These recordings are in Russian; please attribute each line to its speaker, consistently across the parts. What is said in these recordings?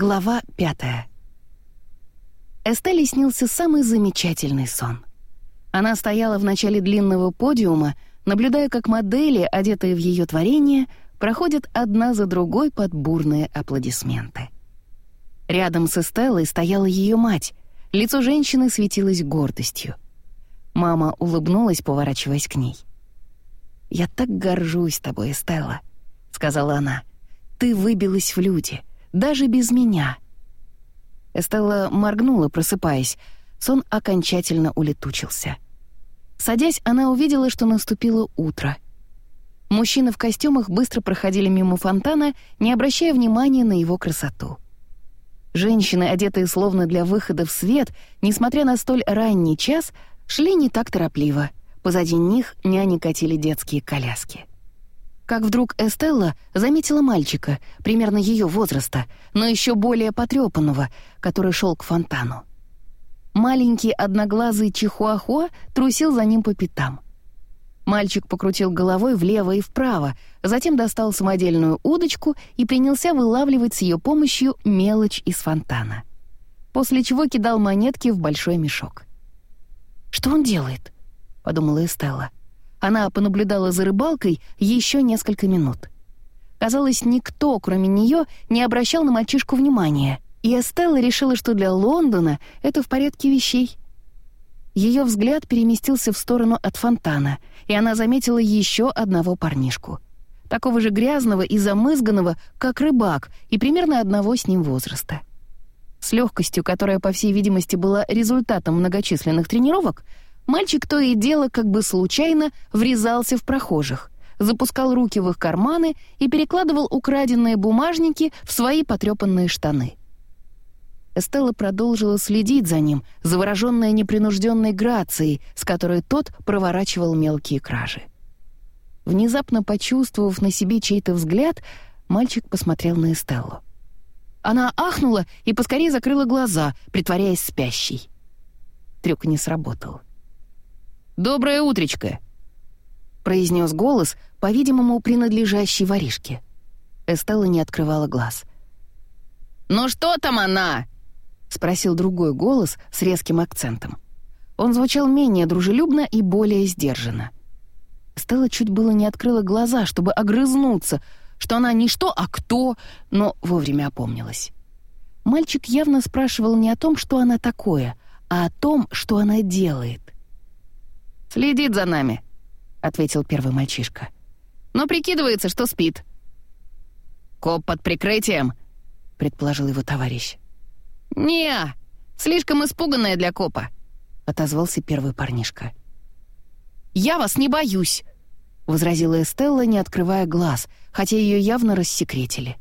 Speaker 1: Глава пятая. Эстелле снился самый замечательный сон. Она стояла в начале длинного подиума, наблюдая, как модели, одетые в ее творение, проходят одна за другой под бурные аплодисменты. Рядом с Эстеллой стояла ее мать. Лицо женщины светилось гордостью. Мама улыбнулась, поворачиваясь к ней. «Я так горжусь тобой, Эстелла», — сказала она. «Ты выбилась в люди, даже без меня». Эстелла моргнула, просыпаясь. Сон окончательно улетучился. Садясь, она увидела, что наступило утро. Мужчины в костюмах быстро проходили мимо фонтана, не обращая внимания на его красоту. Женщины, одетые словно для выхода в свет, несмотря на столь ранний час, шли не так торопливо. Позади них няни катили детские коляски. Как вдруг Эстелла заметила мальчика, примерно ее возраста, но еще более потрепанного, который шел к фонтану. Маленький одноглазый чихуахуа трусил за ним по пятам. Мальчик покрутил головой влево и вправо, затем достал самодельную удочку и принялся вылавливать с ее помощью мелочь из фонтана. После чего кидал монетки в большой мешок. «Что он делает?» — подумала Эстелла. Она понаблюдала за рыбалкой еще несколько минут. Казалось, никто, кроме нее, не обращал на мальчишку внимания, и Эстелла решила, что для Лондона это в порядке вещей. Ее взгляд переместился в сторону от фонтана, и она заметила еще одного парнишку. Такого же грязного и замызганного, как рыбак, и примерно одного с ним возраста. С легкостью, которая, по всей видимости, была результатом многочисленных тренировок, мальчик то и дело как бы случайно врезался в прохожих, запускал руки в их карманы и перекладывал украденные бумажники в свои потрепанные штаны. Эстелла продолжила следить за ним, завороженная непринужденной грацией, с которой тот проворачивал мелкие кражи. Внезапно почувствовав на себе чей-то взгляд, мальчик посмотрел на Эстеллу. Она ахнула и поскорее закрыла глаза, притворяясь спящей. Трюк не сработал. «Доброе утречко!» — произнес голос, по-видимому, принадлежащий воришке. Эстелла не открывала глаз. «Ну что там она?» — спросил другой голос с резким акцентом. Он звучал менее дружелюбно и более сдержанно. Стелла чуть было не открыла глаза, чтобы огрызнуться — что она не что, а кто, но вовремя опомнилась. Мальчик явно спрашивал не о том, что она такое, а о том, что она делает. «Следит за нами», — ответил первый мальчишка. «Но прикидывается, что спит». «Коп под прикрытием», — предположил его товарищ. «Не, слишком испуганная для копа», — отозвался первый парнишка. «Я вас не боюсь», возразила Эстелла, не открывая глаз, хотя ее явно рассекретили.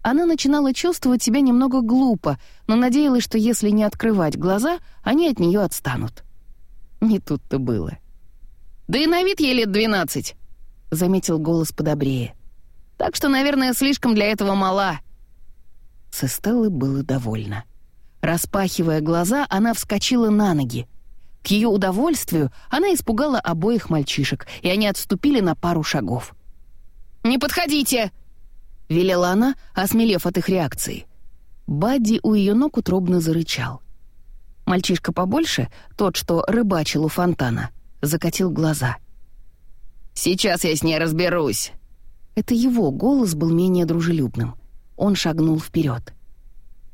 Speaker 1: Она начинала чувствовать себя немного глупо, но надеялась, что если не открывать глаза, они от нее отстанут. Не тут-то было. «Да и на вид ей лет двенадцать», — заметил голос подобрее. «Так что, наверное, слишком для этого мала». С Эстеллы было довольно. Распахивая глаза, она вскочила на ноги. К ее удовольствию она испугала обоих мальчишек, и они отступили на пару шагов. «Не подходите!» — велела она, осмелев от их реакции. Бадди у ее ног утробно зарычал. Мальчишка побольше, тот, что рыбачил у фонтана, закатил глаза. «Сейчас я с ней разберусь!» Это его голос был менее дружелюбным. Он шагнул вперед.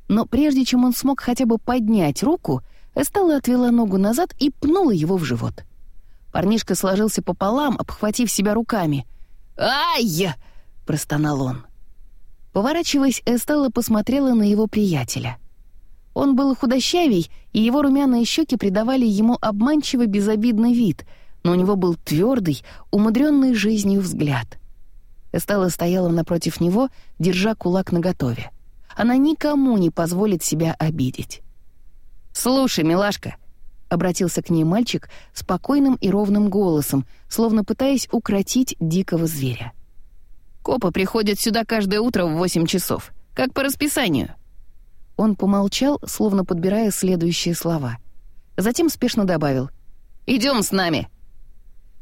Speaker 1: Но прежде чем он смог хотя бы поднять руку, Эстелла отвела ногу назад и пнула его в живот. Парнишка сложился пополам, обхватив себя руками. «Ай!» — простонал он. Поворачиваясь, Эстелла посмотрела на его приятеля. Он был худощавей, и его румяные щеки придавали ему обманчиво безобидный вид, но у него был твердый, умудренный жизнью взгляд. Эстелла стояла напротив него, держа кулак наготове. Она никому не позволит себя обидеть. «Слушай, милашка», — обратился к ней мальчик спокойным и ровным голосом, словно пытаясь укротить дикого зверя. «Копы приходят сюда каждое утро в восемь часов, как по расписанию». Он помолчал, словно подбирая следующие слова. Затем спешно добавил «Идем с нами».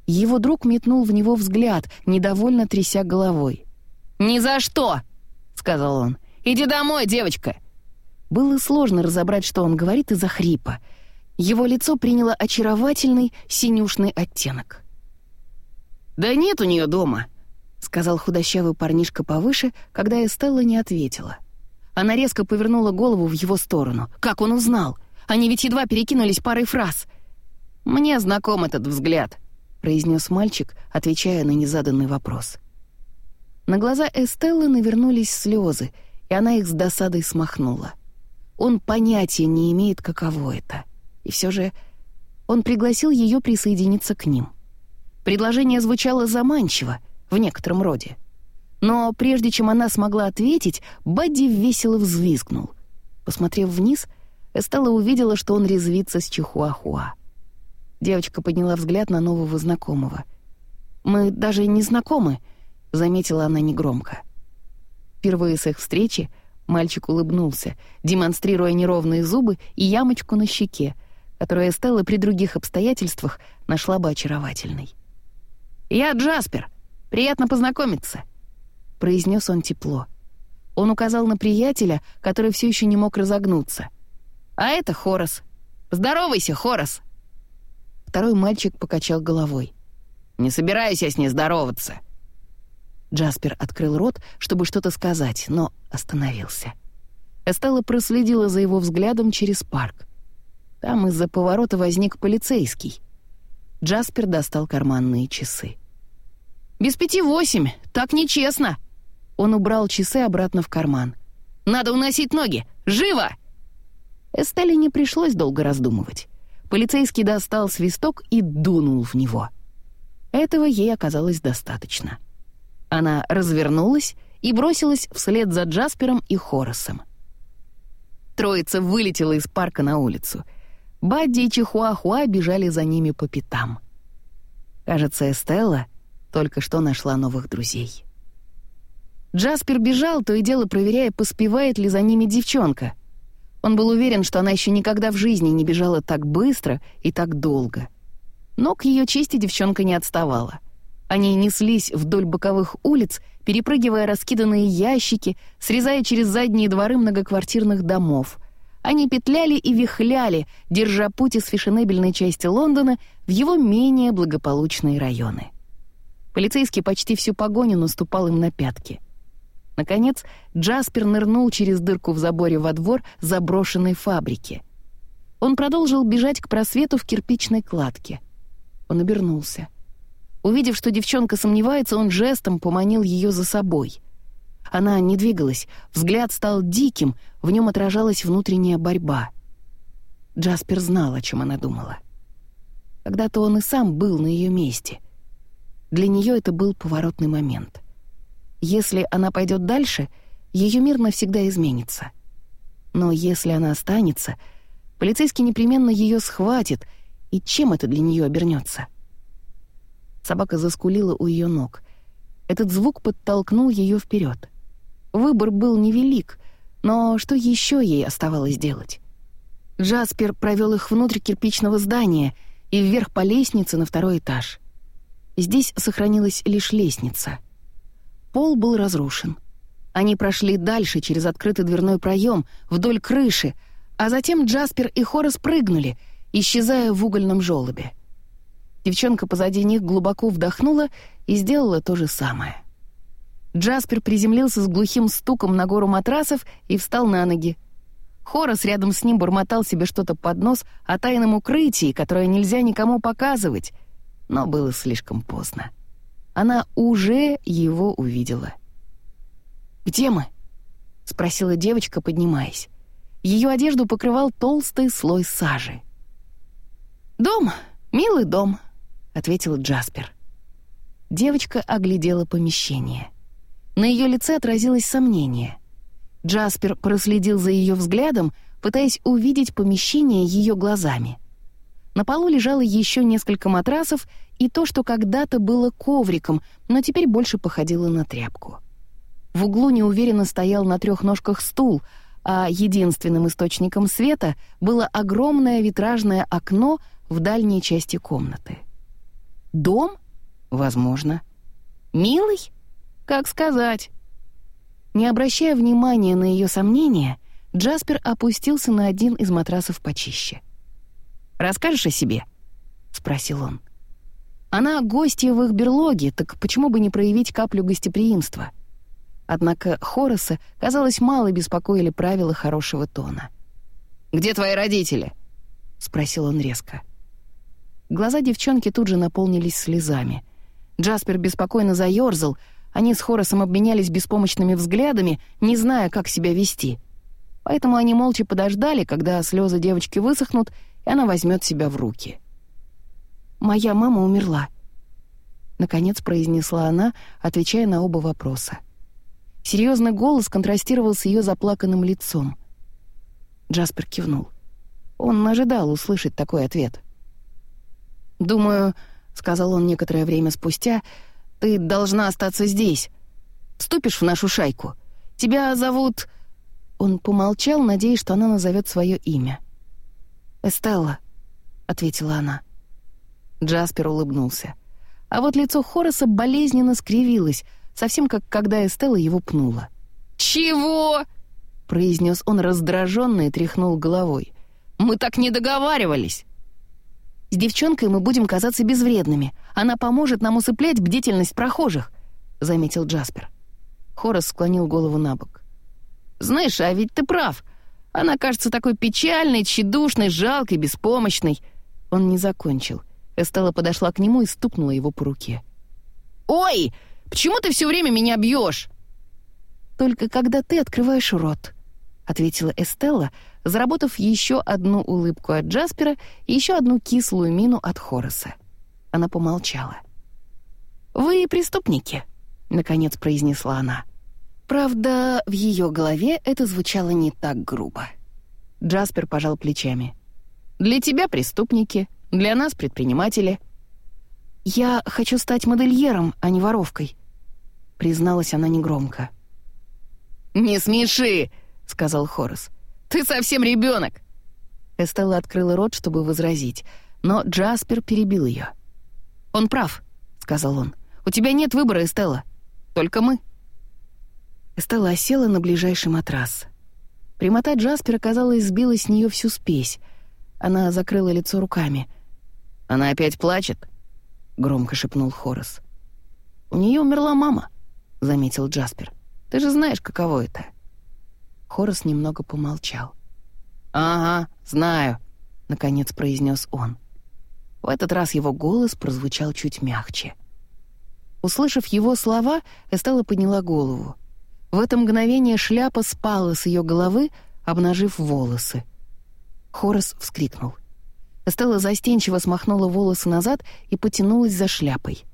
Speaker 1: Его друг метнул в него взгляд, недовольно тряся головой. «Ни за что!» — сказал он. «Иди домой, девочка! Было сложно разобрать, что он говорит из-за хрипа. Его лицо приняло очаровательный синюшный оттенок. «Да нет у нее дома», — сказал худощавый парнишка повыше, когда Эстелла не ответила. Она резко повернула голову в его сторону. Как он узнал? Они ведь едва перекинулись парой фраз. «Мне знаком этот взгляд», — произнес мальчик, отвечая на незаданный вопрос. На глаза Эстеллы навернулись слезы, и она их с досадой смахнула. Он понятия не имеет, каково это. И все же он пригласил ее присоединиться к ним. Предложение звучало заманчиво, в некотором роде. Но прежде чем она смогла ответить, Бадди весело взвизгнул. Посмотрев вниз, Эстелла увидела, что он резвится с Чихуахуа. Девочка подняла взгляд на нового знакомого. «Мы даже не знакомы», — заметила она негромко. Впервые с их встречи мальчик улыбнулся, демонстрируя неровные зубы и ямочку на щеке, которую Эстелла при других обстоятельствах нашла бы очаровательной. «Я Джаспер. Приятно познакомиться», — произнес он тепло. Он указал на приятеля, который все еще не мог разогнуться. «А это Хорос. Здоровайся, Хорос!» Второй мальчик покачал головой. «Не собираюсь я с ней здороваться». Джаспер открыл рот, чтобы что-то сказать, но остановился. Эстелла проследила за его взглядом через парк. Там из-за поворота возник полицейский. Джаспер достал карманные часы. «Без пяти восемь, так нечестно!» Он убрал часы обратно в карман. «Надо уносить ноги! Живо!» Эстелле не пришлось долго раздумывать. Полицейский достал свисток и дунул в него. Этого ей оказалось достаточно. Она развернулась и бросилась вслед за Джаспером и Хоросом. Троица вылетела из парка на улицу — Бадди и Чихуахуа бежали за ними по пятам. Кажется, Эстелла только что нашла новых друзей. Джаспер бежал, то и дело проверяя, поспевает ли за ними девчонка. Он был уверен, что она еще никогда в жизни не бежала так быстро и так долго. Но к ее чести девчонка не отставала. Они неслись вдоль боковых улиц, перепрыгивая раскиданные ящики, срезая через задние дворы многоквартирных домов — они петляли и вихляли, держа путь из фешенебельной части Лондона в его менее благополучные районы. Полицейский почти всю погоню наступал им на пятки. Наконец, Джаспер нырнул через дырку в заборе во двор заброшенной фабрики. Он продолжил бежать к просвету в кирпичной кладке. Он обернулся. Увидев, что девчонка сомневается, он жестом поманил ее за собой — она не двигалась, взгляд стал диким, в нем отражалась внутренняя борьба. Джаспер знал, о чем она думала. Когда-то он и сам был на ее месте. Для нее это был поворотный момент. Если она пойдет дальше, ее мир навсегда изменится. Но если она останется, полицейский непременно ее схватит, и чем это для нее обернется? Собака заскулила у ее ног. Этот звук подтолкнул ее вперед. Выбор был невелик, но что еще ей оставалось делать? Джаспер провел их внутрь кирпичного здания и вверх по лестнице на второй этаж. Здесь сохранилась лишь лестница. Пол был разрушен. Они прошли дальше через открытый дверной проем, вдоль крыши, а затем Джаспер и Хорас прыгнули, исчезая в угольном желобе. Девчонка позади них глубоко вдохнула и сделала то же самое. Джаспер приземлился с глухим стуком на гору матрасов и встал на ноги. Хорас рядом с ним бормотал себе что-то под нос о тайном укрытии, которое нельзя никому показывать. Но было слишком поздно. Она уже его увидела. «Где мы?» — спросила девочка, поднимаясь. Ее одежду покрывал толстый слой сажи. «Дом, милый дом», — ответил Джаспер. Девочка оглядела помещение — на ее лице отразилось сомнение. Джаспер проследил за ее взглядом, пытаясь увидеть помещение ее глазами. На полу лежало еще несколько матрасов и то, что когда-то было ковриком, но теперь больше походило на тряпку. В углу неуверенно стоял на трех ножках стул, а единственным источником света было огромное витражное окно в дальней части комнаты. Дом? Возможно. Милый? Как сказать? Не обращая внимания на ее сомнения, Джаспер опустился на один из матрасов почище. «Расскажешь о себе?» — спросил он. «Она гостья в их берлоге, так почему бы не проявить каплю гостеприимства?» Однако Хорреса, казалось, мало беспокоили правила хорошего тона. «Где твои родители?» — спросил он резко. Глаза девчонки тут же наполнились слезами. Джаспер беспокойно заёрзал, они с Хоросом обменялись беспомощными взглядами, не зная, как себя вести. Поэтому они молча подождали, когда слезы девочки высохнут, она возьмет себя в руки. «Моя мама умерла», — наконец произнесла она, отвечая на оба вопроса. Серьезный голос контрастировал с ее заплаканным лицом. Джаспер кивнул. Он ожидал услышать такой ответ. «Думаю», — сказал он некоторое время спустя, — «ты должна остаться здесь. Вступишь в нашу шайку. Тебя зовут...» Он помолчал, надеясь, что она назовет свое имя. «Эстелла», — ответила она. Джаспер улыбнулся. А вот лицо Хорреса болезненно скривилось, совсем как когда Эстелла его пнула. «Чего?» — произнес он раздраженно и тряхнул головой. «Мы так не договаривались!» «С девчонкой мы будем казаться безвредными. Она поможет нам усыплять бдительность прохожих», — заметил Джаспер. Хорас склонил голову на бок. «Знаешь, а ведь ты прав. Она кажется такой печальной, тщедушной, жалкой, беспомощной». Он не закончил. Эстелла подошла к нему и стукнула его по руке. «Ой!» Почему ты все время меня бьешь?» «Только когда ты открываешь рот», — ответила Эстелла, заработав еще одну улыбку от Джаспера и еще одну кислую мину от Хорреса. Она помолчала. «Вы преступники», — наконец произнесла она. Правда, в ее голове это звучало не так грубо. Джаспер пожал плечами. «Для тебя преступники, для нас предприниматели. «Я хочу стать модельером, а не воровкой», — призналась она негромко. «Не смеши!» — сказал Хорас. «Ты совсем ребенок!» Эстелла открыла рот, чтобы возразить, но Джаспер перебил ее. «Он прав», — сказал он. «У тебя нет выбора, Эстелла. Только мы». Эстелла осела на ближайший матрас. Прямота Джаспера, казалось, сбила с нее всю спесь. Она закрыла лицо руками. «Она опять плачет?» — громко шепнул Хорас. «У нее умерла мама», — заметил Джаспер. «Ты же знаешь, каково это». Хорас немного помолчал. «Ага, знаю», — наконец произнес он. В этот раз его голос прозвучал чуть мягче. Услышав его слова, Эстелла подняла голову. В это мгновение шляпа спала с ее головы, обнажив волосы. Хорас вскрикнул — Стелла застенчиво смахнула волосы назад и потянулась за шляпой.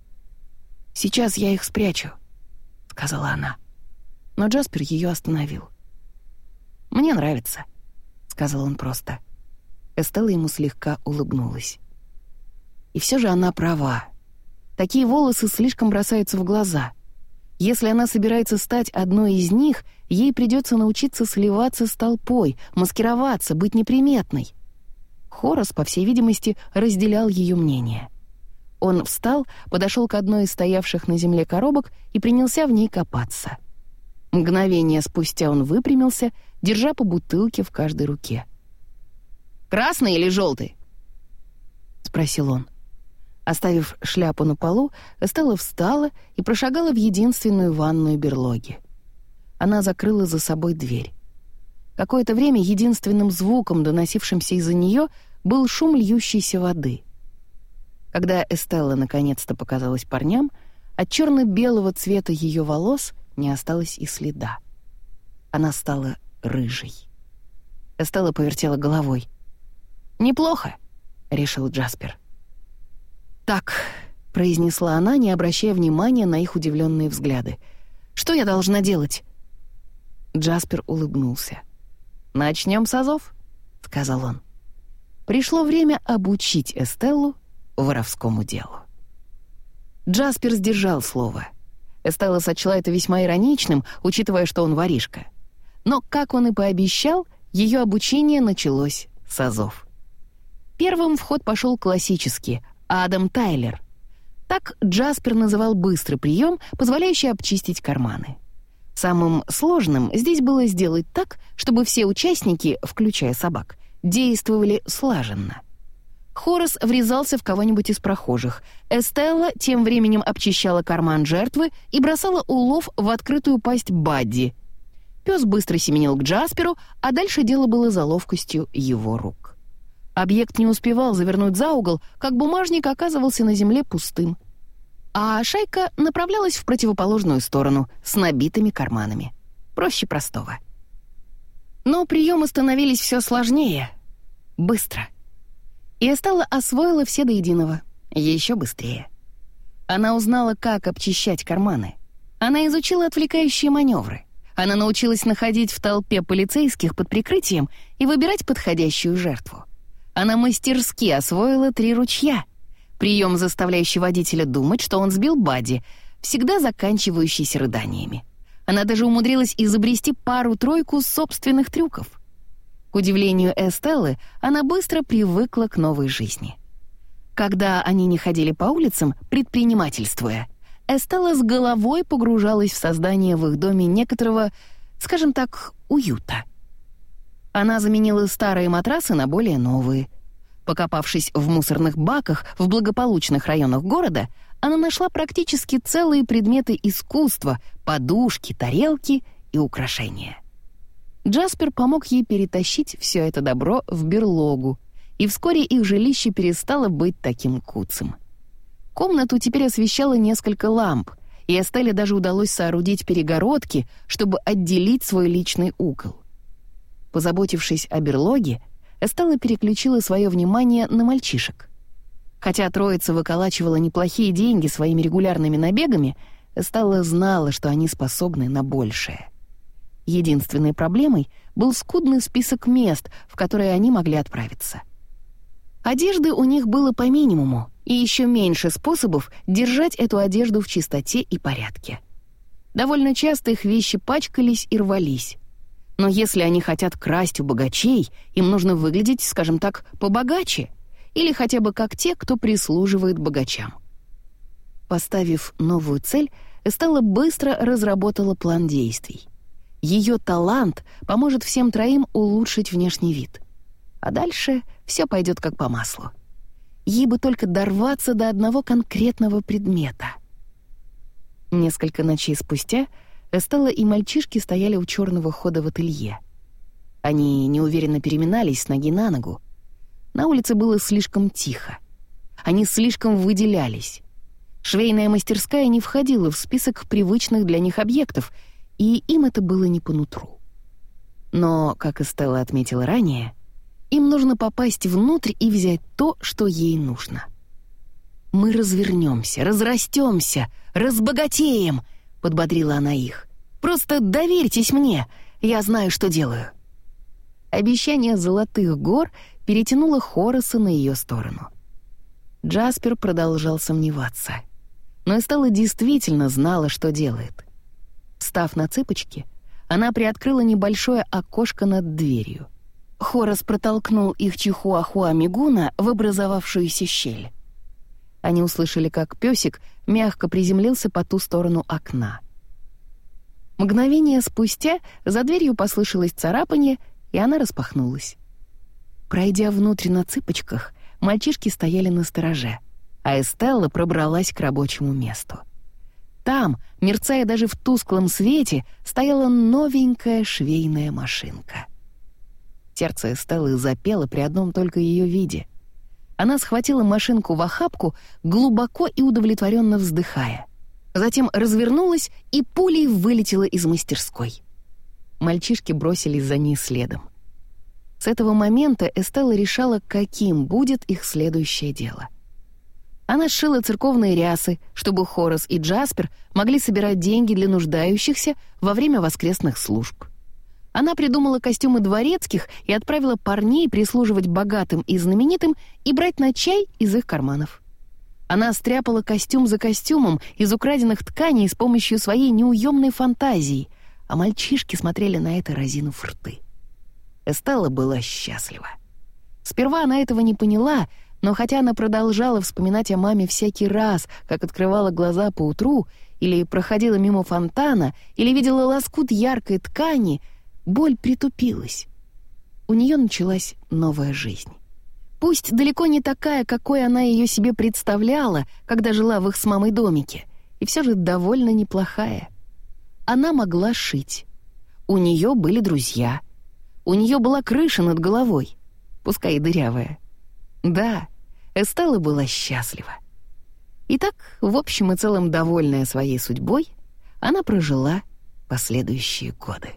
Speaker 1: «Сейчас я их спрячу», — сказала она. Но Джаспер ее остановил. «Мне нравится», — сказал он просто. Эстелла ему слегка улыбнулась. И все же она права. Такие волосы слишком бросаются в глаза. Если она собирается стать одной из них, ей придется научиться сливаться с толпой, маскироваться, быть неприметной. Хорос, по всей видимости, разделял ее мнение. Он встал, подошел к одной из стоявших на земле коробок и принялся в ней копаться. Мгновение спустя он выпрямился, держа по бутылке в каждой руке. «Красный или желтый?» — спросил он. Оставив шляпу на полу, Эстелла встала и прошагала в единственную ванную берлоги. Она закрыла за собой дверь. Какое-то время единственным звуком, доносившимся из-за нее, был шум льющейся воды. Когда Эстелла наконец-то показалась парням, от черно-белого цвета ее волос не осталось и следа. Она стала рыжей. Эстелла повертела головой. «Неплохо», — решил Джаспер. «Так», — произнесла она, не обращая внимания на их удивленные взгляды. «Что я должна делать?» Джаспер улыбнулся. «Начнем с азов», — сказал он. Пришло время обучить Эстеллу воровскому делу. Джаспер сдержал слово. Эстелла сочла это весьма ироничным, учитывая, что он воришка. Но, как он и пообещал, ее обучение началось с азов. Первым в ход пошел классический — Адам Тайлер. Так Джаспер называл быстрый прием, позволяющий обчистить карманы. Самым сложным здесь было сделать так, чтобы все участники, включая собак, действовали слаженно. Хорос врезался в кого-нибудь из прохожих. Эстелла тем временем обчищала карман жертвы и бросала улов в открытую пасть Бадди. Пес быстро семенил к Джасперу, а дальше дело было за ловкостью его рук. Объект не успевал завернуть за угол, как бумажник оказывался на земле пустым. А шайка направлялась в противоположную сторону, с набитыми карманами. Проще простого. Но приемы становились все сложнее. Быстро. И Эстелла освоила все до единого. Еще быстрее. Она узнала, как обчищать карманы. Она изучила отвлекающие маневры. Она научилась находить в толпе полицейских под прикрытием и выбирать подходящую жертву. Она мастерски освоила три ручья. Прием, заставляющий водителя думать, что он сбил Бади, всегда заканчивающийся рыданиями. Она даже умудрилась изобрести пару-тройку собственных трюков. К удивлению Эстеллы, она быстро привыкла к новой жизни. Когда они не ходили по улицам, предпринимательствуя, Эстелла с головой погружалась в создание в их доме некоторого, скажем так, уюта. Она заменила старые матрасы на более новые. Покопавшись в мусорных баках в благополучных районах города, она нашла практически целые предметы искусства, подушки, тарелки и украшения. Джаспер помог ей перетащить все это добро в берлогу, и вскоре их жилище перестало быть таким куцем. Комнату теперь освещало несколько ламп, и Эстелле даже удалось соорудить перегородки, чтобы отделить свой личный угол. Позаботившись о берлоге, Эстелла переключила свое внимание на мальчишек. Хотя троица выколачивала неплохие деньги своими регулярными набегами, Эстелла знала, что они способны на большее. Единственной проблемой был скудный список мест, в которые они могли отправиться. Одежды у них было по минимуму, и еще меньше способов держать эту одежду в чистоте и порядке. Довольно часто их вещи пачкались и рвались. Но если они хотят красть у богачей, им нужно выглядеть, скажем так, побогаче, или хотя бы как те, кто прислуживает богачам. Поставив новую цель, Эстелла быстро разработала план действий. Ее талант поможет всем троим улучшить внешний вид. А дальше все пойдет как по маслу. Ей бы только дорваться до одного конкретного предмета. Несколько ночей спустя Эстелла и мальчишки стояли у черного хода в ателье. Они неуверенно переминались с ноги на ногу. На улице было слишком тихо. Они слишком выделялись. Швейная мастерская не входила в список привычных для них объектов, и им это было не по нутру. Но, как Эстелла отметила ранее, им нужно попасть внутрь и взять то, что ей нужно. «Мы развернемся, разрастемся, разбогатеем», — подбодрила она их. «Просто доверьтесь мне, я знаю, что делаю». Обещание золотых гор перетянуло Хороса на ее сторону. Джаспер продолжал сомневаться. Но Эстелла действительно знала, что делает. Став на цыпочки, она приоткрыла небольшое окошко над дверью. Хорос протолкнул их чихуахуа Мигуна в образовавшуюся щель. Они услышали, как песик мягко приземлился по ту сторону окна. Мгновение спустя за дверью послышалось царапанье, и она распахнулась. Пройдя внутрь на цыпочках, мальчишки стояли на стороже, а Эстелла пробралась к рабочему месту. Там, мерцая даже в тусклом свете, стояла новенькая швейная машинка. Сердце Эстеллы запело при одном только ее виде. Она схватила машинку в охапку, глубоко и удовлетворенно вздыхая. Затем развернулась и пулей вылетела из мастерской. Мальчишки бросились за ней следом. С этого момента Эстелла решала, каким будет их следующее дело. Она сшила церковные рясы, чтобы Хорас и Джаспер могли собирать деньги для нуждающихся во время воскресных служб. Она придумала костюмы дворецких и отправила парней прислуживать богатым и знаменитым и брать на чай из их карманов. Она стряпала костюм за костюмом из украденных тканей с помощью своей неуемной фантазии, а мальчишки смотрели на это разинув рты. Эстелла была счастлива. Сперва она этого не поняла, но хотя она продолжала вспоминать о маме всякий раз, как открывала глаза по утру, или проходила мимо фонтана, или видела лоскут яркой ткани, боль притупилась. У нее началась новая жизнь. Пусть далеко не такая, какой она ее себе представляла, когда жила в их с мамой домике, и все же довольно неплохая. Она могла шить. У нее были друзья. У нее была крыша над головой, пускай и дырявая. Да, Эстелла была счастлива. И так, в общем и целом довольная своей судьбой, она прожила последующие годы.